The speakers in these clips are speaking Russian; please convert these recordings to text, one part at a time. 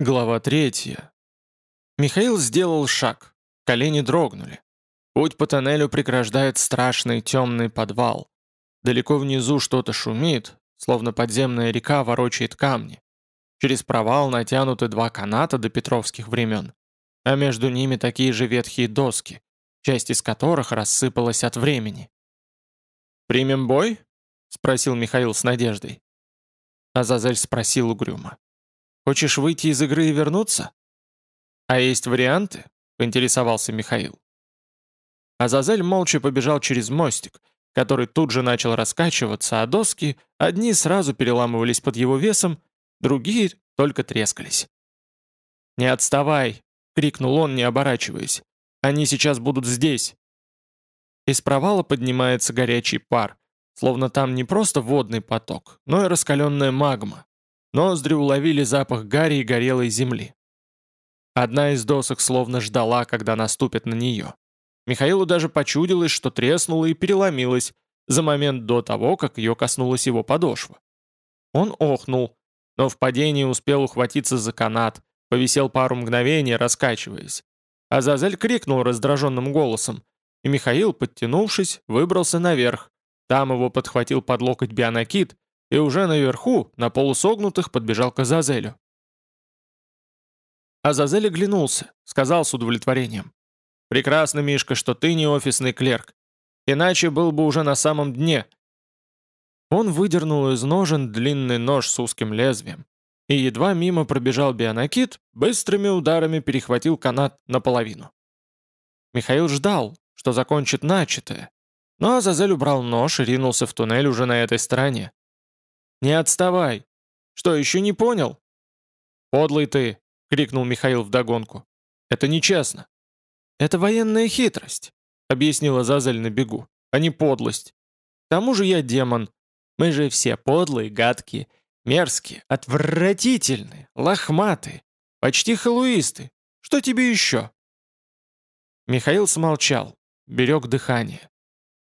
Глава третья. Михаил сделал шаг. Колени дрогнули. Путь по тоннелю преграждает страшный темный подвал. Далеко внизу что-то шумит, словно подземная река ворочает камни. Через провал натянуты два каната до петровских времен, а между ними такие же ветхие доски, часть из которых рассыпалась от времени. «Примем бой?» — спросил Михаил с надеждой. Азазель спросил угрюмо. Хочешь выйти из игры и вернуться? А есть варианты? Поинтересовался Михаил. Азазель молча побежал через мостик, который тут же начал раскачиваться, а доски, одни сразу переламывались под его весом, другие только трескались. «Не отставай!» — крикнул он, не оборачиваясь. «Они сейчас будут здесь!» Из провала поднимается горячий пар, словно там не просто водный поток, но и раскаленная магма. Ноздри уловили запах гари и горелой земли. Одна из досок словно ждала, когда наступят на нее. Михаилу даже почудилось, что треснула и переломилась за момент до того, как ее коснулась его подошва. Он охнул, но в падении успел ухватиться за канат, повисел пару мгновений, раскачиваясь. Азазель крикнул раздраженным голосом, и Михаил, подтянувшись, выбрался наверх. Там его подхватил под локоть Бионакит и уже наверху, на полусогнутых, подбежал к Азазелю. Азазель оглянулся, сказал с удовлетворением. «Прекрасно, Мишка, что ты не офисный клерк. Иначе был бы уже на самом дне». Он выдернул из ножен длинный нож с узким лезвием и едва мимо пробежал бионакит, быстрыми ударами перехватил канат наполовину. Михаил ждал, что закончит начатое, но Азазель убрал нож и ринулся в туннель уже на этой стороне. «Не отставай! Что, еще не понял?» «Подлый ты!» — крикнул Михаил вдогонку. «Это нечестно!» «Это военная хитрость», — объяснила Зазель на бегу, — «а не подлость. К тому же я демон. Мы же все подлые, гадкие, мерзкие, отвратительные, лохматые, почти халуисты. Что тебе еще?» Михаил смолчал, берег дыхание.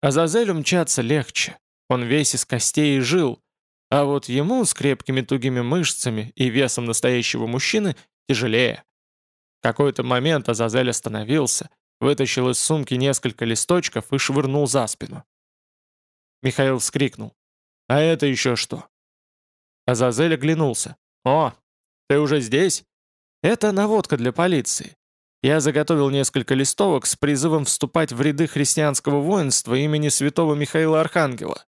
Азазелю мчаться легче. Он весь из костей и жил, а вот ему с крепкими тугими мышцами и весом настоящего мужчины тяжелее. В какой-то момент Азазель остановился, вытащил из сумки несколько листочков и швырнул за спину. Михаил вскрикнул. «А это еще что?» Азазель оглянулся. «О, ты уже здесь?» «Это наводка для полиции. Я заготовил несколько листовок с призывом вступать в ряды христианского воинства имени святого Михаила Архангела».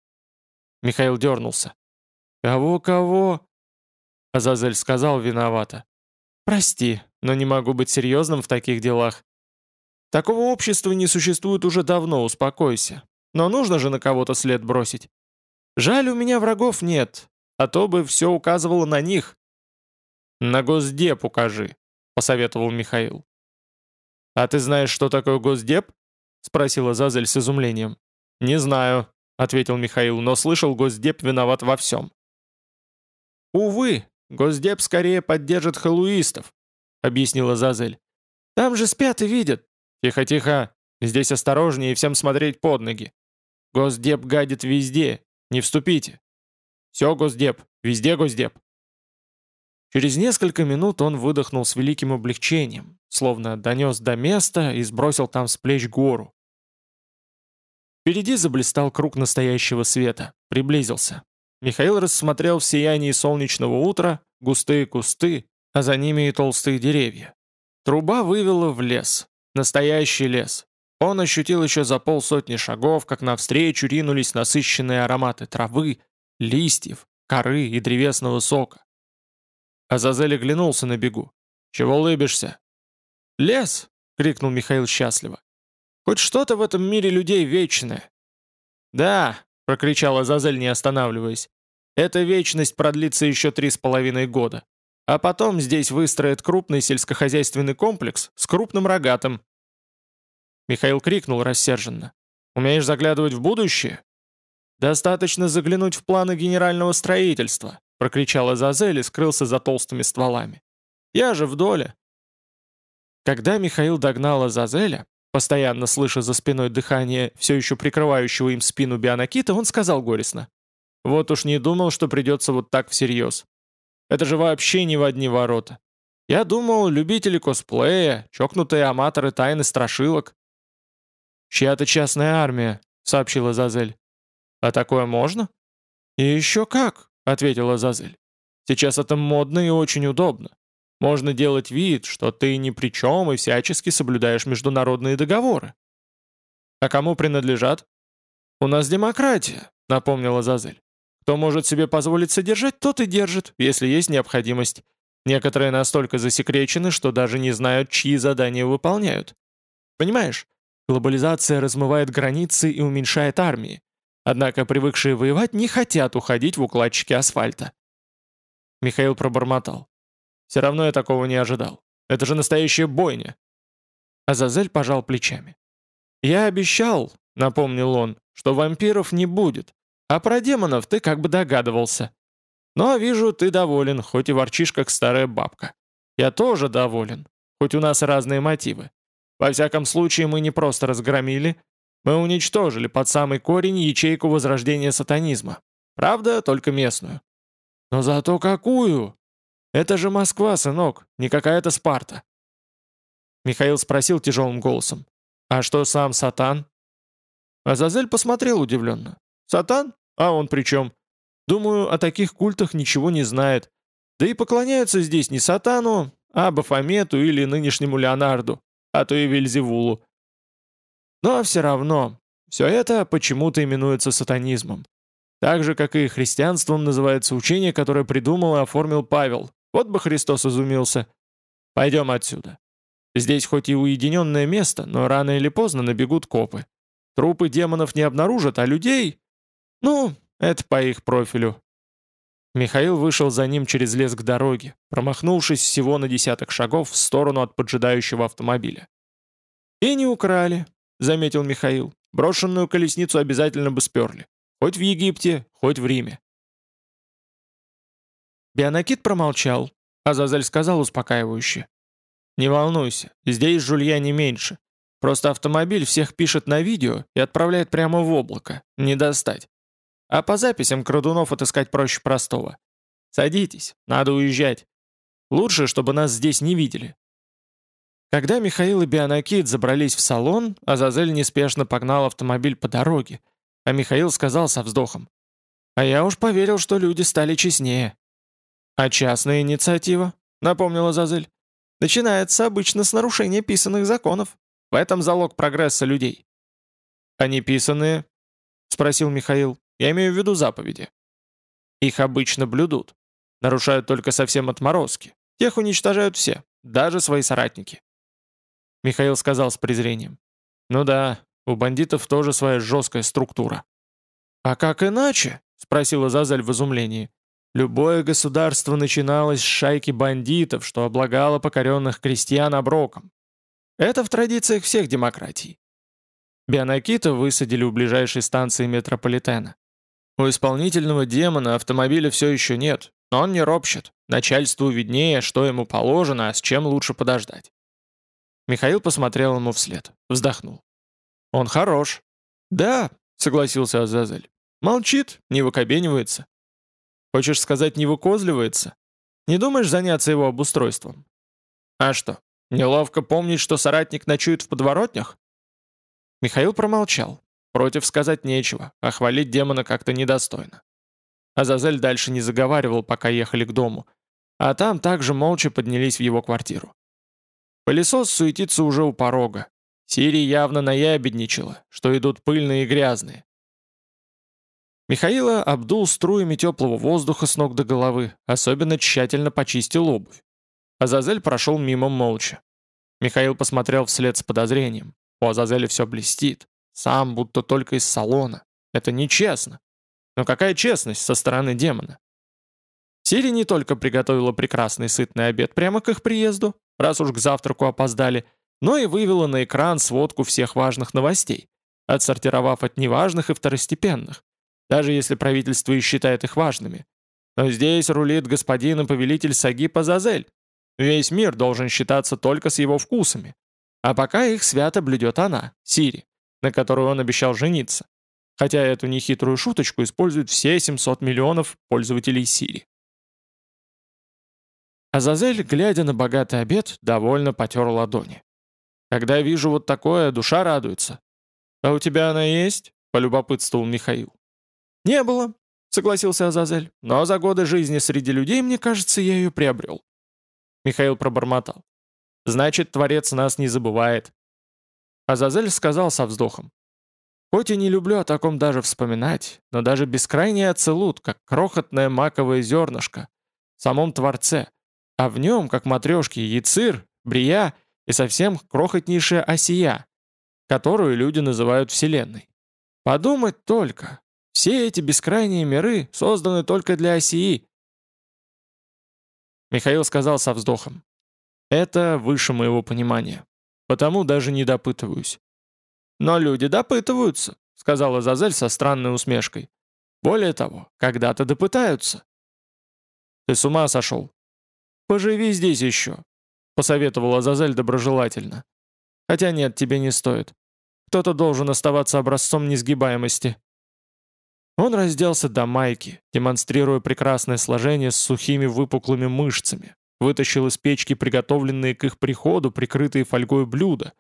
Михаил дернулся. «Кого-кого?» Азазель сказал виновато. «Прости, но не могу быть серьезным в таких делах. Такого общества не существует уже давно, успокойся. Но нужно же на кого-то след бросить. Жаль, у меня врагов нет, а то бы все указывало на них». «На госдеп укажи», — посоветовал Михаил. «А ты знаешь, что такое госдеп?» — спросила Зазель с изумлением. «Не знаю», — ответил Михаил, но слышал, госдеп виноват во всем. «Увы, Госдеп скорее поддержит халуистов», — объяснила Зазель. «Там же спят и видят». «Тихо-тихо, здесь осторожнее и всем смотреть под ноги. Госдеп гадит везде, не вступите». «Все, Госдеп, везде Госдеп». Через несколько минут он выдохнул с великим облегчением, словно донес до места и сбросил там с плеч гору. Впереди заблистал круг настоящего света, приблизился. Михаил рассмотрел в сиянии солнечного утра густые кусты, а за ними и толстые деревья. Труба вывела в лес. Настоящий лес. Он ощутил еще за полсотни шагов, как навстречу ринулись насыщенные ароматы травы, листьев, коры и древесного сока. Азазель оглянулся на бегу. «Чего улыбишься?» «Лес!» — крикнул Михаил счастливо. «Хоть что-то в этом мире людей вечное». «Да, — прокричала Зазель, не останавливаясь. «Эта вечность продлится еще три с половиной года. А потом здесь выстроят крупный сельскохозяйственный комплекс с крупным рогатым». Михаил крикнул рассерженно. «Умеешь заглядывать в будущее?» «Достаточно заглянуть в планы генерального строительства», — прокричала Зазель и скрылся за толстыми стволами. «Я же в доле». Когда Михаил догнал Азазеля, Постоянно слыша за спиной дыхание все еще прикрывающего им спину Бионакита, он сказал горестно. «Вот уж не думал, что придется вот так всерьез. Это же вообще не в одни ворота. Я думал, любители косплея, чокнутые аматоры тайны страшилок». «Чья-то частная армия», — сообщила Зазель. «А такое можно?» «И еще как», — ответила Зазель. «Сейчас это модно и очень удобно. Можно делать вид, что ты ни при чем и всячески соблюдаешь международные договоры». «А кому принадлежат?» «У нас демократия», — напомнила Зазель. «Кто может себе позволить содержать, тот и держит, если есть необходимость. Некоторые настолько засекречены, что даже не знают, чьи задания выполняют. Понимаешь, глобализация размывает границы и уменьшает армии. Однако привыкшие воевать не хотят уходить в укладчики асфальта. Михаил пробормотал. Все равно я такого не ожидал. Это же настоящая бойня. Азазель пожал плечами. «Я обещал», — напомнил он, — «что вампиров не будет. А про демонов ты как бы догадывался. Но, вижу, ты доволен, хоть и ворчишь, как старая бабка. Я тоже доволен, хоть у нас разные мотивы. Во всяком случае, мы не просто разгромили, мы уничтожили под самый корень ячейку возрождения сатанизма. Правда, только местную. Но зато какую? Это же Москва, сынок, не какая-то Спарта. Михаил спросил тяжелым голосом. А что сам Сатан? Азазель посмотрел удивленно. Сатан? А он при чем? Думаю, о таких культах ничего не знает. Да и поклоняются здесь не сатану, а Бафомету или нынешнему Леонарду, а то и Вельзевулу. Но все равно, все это почему-то именуется сатанизмом. Так же, как и христианством называется учение, которое придумал и оформил Павел. Вот бы Христос изумился. Пойдем отсюда. Здесь хоть и уединенное место, но рано или поздно набегут копы. Трупы демонов не обнаружат, а людей... Ну, это по их профилю. Михаил вышел за ним через лес к дороге, промахнувшись всего на десяток шагов в сторону от поджидающего автомобиля. «И не украли», — заметил Михаил. «Брошенную колесницу обязательно бы сперли. Хоть в Египте, хоть в Риме». Бионакит промолчал, а Зазель сказал успокаивающе. «Не волнуйся, здесь жулья не меньше. Просто автомобиль всех пишет на видео и отправляет прямо в облако. Не достать. А по записям крадунов отыскать проще простого. Садитесь, надо уезжать. Лучше, чтобы нас здесь не видели. Когда Михаил и Бионакит забрались в салон, Азазель неспешно погнал автомобиль по дороге, а Михаил сказал со вздохом. «А я уж поверил, что люди стали честнее». «А частная инициатива?» — напомнила Азазель. «Начинается обычно с нарушения писанных законов. В этом залог прогресса людей». «А неписанные?» — спросил Михаил. Я имею в виду заповеди. Их обычно блюдут. Нарушают только совсем отморозки. Тех уничтожают все, даже свои соратники. Михаил сказал с презрением. Ну да, у бандитов тоже своя жесткая структура. А как иначе? Спросила Зазель в изумлении. Любое государство начиналось с шайки бандитов, что облагало покоренных крестьян оброком. Это в традициях всех демократий. Бионакита высадили у ближайшей станции метрополитена. У исполнительного демона автомобиля все еще нет, но он не ропщет. Начальству виднее, что ему положено, а с чем лучше подождать. Михаил посмотрел ему вслед, вздохнул. «Он хорош». «Да», — согласился Азазель. «Молчит, не выкобенивается». «Хочешь сказать, не выкозливается? Не думаешь заняться его обустройством?» «А что, неловко помнить, что соратник ночует в подворотнях?» Михаил промолчал. Против сказать нечего, а хвалить демона как-то недостойно. Азазель дальше не заговаривал, пока ехали к дому, а там также молча поднялись в его квартиру. Пылесос суетится уже у порога. Сири явно наябедничала, что идут пыльные и грязные. Михаила обдул струями теплого воздуха с ног до головы, особенно тщательно почистил обувь. Азазель прошел мимо молча. Михаил посмотрел вслед с подозрением. У Азазеля все блестит. Сам будто только из салона. Это нечестно. Но какая честность со стороны демона? Сири не только приготовила прекрасный сытный обед прямо к их приезду, раз уж к завтраку опоздали, но и вывела на экран сводку всех важных новостей, отсортировав от неважных и второстепенных, даже если правительство и считает их важными. Но здесь рулит господин и повелитель Сагипа Зазель. Весь мир должен считаться только с его вкусами. А пока их свято блюдет она, Сири на которую он обещал жениться. Хотя эту нехитрую шуточку используют все 700 миллионов пользователей Siri. Азазель, глядя на богатый обед, довольно потер ладони. «Когда вижу вот такое, душа радуется». «А у тебя она есть?» — полюбопытствовал Михаил. «Не было», — согласился Азазель. «Но за годы жизни среди людей, мне кажется, я ее приобрел». Михаил пробормотал. «Значит, Творец нас не забывает». Азазель сказал со вздохом. «Хоть и не люблю о таком даже вспоминать, но даже бескрайний оцелут, как крохотное маковое зернышко, в самом Творце, а в нем, как матрешки, яцир, брия и совсем крохотнейшая осия, которую люди называют Вселенной. Подумать только, все эти бескрайние миры созданы только для осии». Михаил сказал со вздохом. «Это выше моего понимания, потому даже не допытываюсь». «Но люди допытываются», — сказала Зазель со странной усмешкой. «Более того, когда-то допытаются». «Ты с ума сошел?» «Поживи здесь еще», — посоветовала Зазель доброжелательно. «Хотя нет, тебе не стоит. Кто-то должен оставаться образцом несгибаемости». Он разделся до майки, демонстрируя прекрасное сложение с сухими выпуклыми мышцами, вытащил из печки приготовленные к их приходу прикрытые фольгой блюда.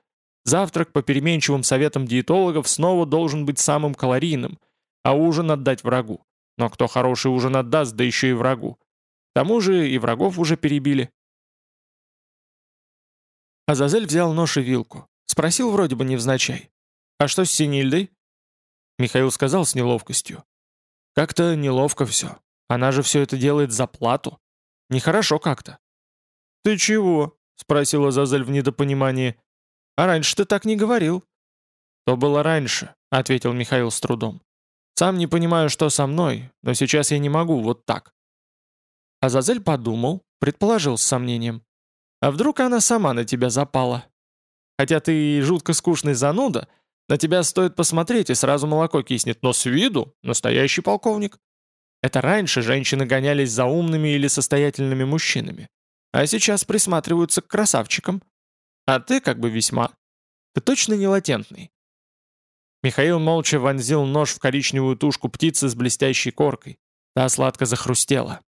Завтрак по переменчивым советам диетологов снова должен быть самым калорийным, а ужин отдать врагу. Но кто хороший ужин отдаст, да еще и врагу. К тому же и врагов уже перебили. Азазель взял нож и вилку. Спросил вроде бы невзначай. «А что с Синильдой?» Михаил сказал с неловкостью. «Как-то неловко все. Она же все это делает за плату. Нехорошо как-то». «Ты чего?» — спросила Зазель в недопонимании. «А раньше ты так не говорил». «То было раньше», — ответил Михаил с трудом. «Сам не понимаю, что со мной, но сейчас я не могу вот так». Азазель подумал, предположил с сомнением. «А вдруг она сама на тебя запала? Хотя ты жутко скучный зануда, — на тебя стоит посмотреть, и сразу молоко киснет, но с виду настоящий полковник. Это раньше женщины гонялись за умными или состоятельными мужчинами, а сейчас присматриваются к красавчикам. А ты как бы весьма. Ты точно не латентный. Михаил молча вонзил нож в коричневую тушку птицы с блестящей коркой. Та сладко захрустела.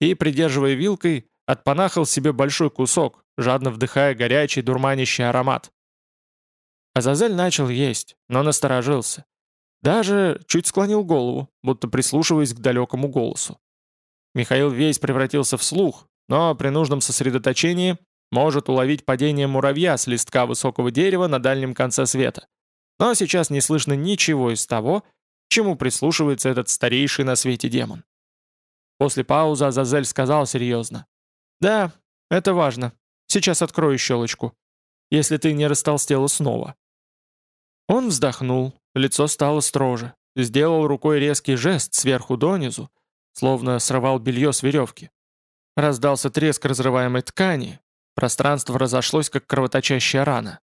И, придерживая вилкой, отпанахал себе большой кусок, жадно вдыхая горячий дурманящий аромат. Азазель начал есть, но насторожился. Даже чуть склонил голову, будто прислушиваясь к далекому голосу. Михаил весь превратился в слух, но при нужном сосредоточении может уловить падение муравья с листка высокого дерева на дальнем конце света. Но сейчас не слышно ничего из того, чему прислушивается этот старейший на свете демон. После паузы Азазель сказал серьезно. «Да, это важно. Сейчас открою щелочку. Если ты не растолстела снова». Он вздохнул, лицо стало строже, сделал рукой резкий жест сверху донизу, словно срывал белье с веревки. Раздался треск разрываемой ткани, пространство разошлось, как кровоточащая рана.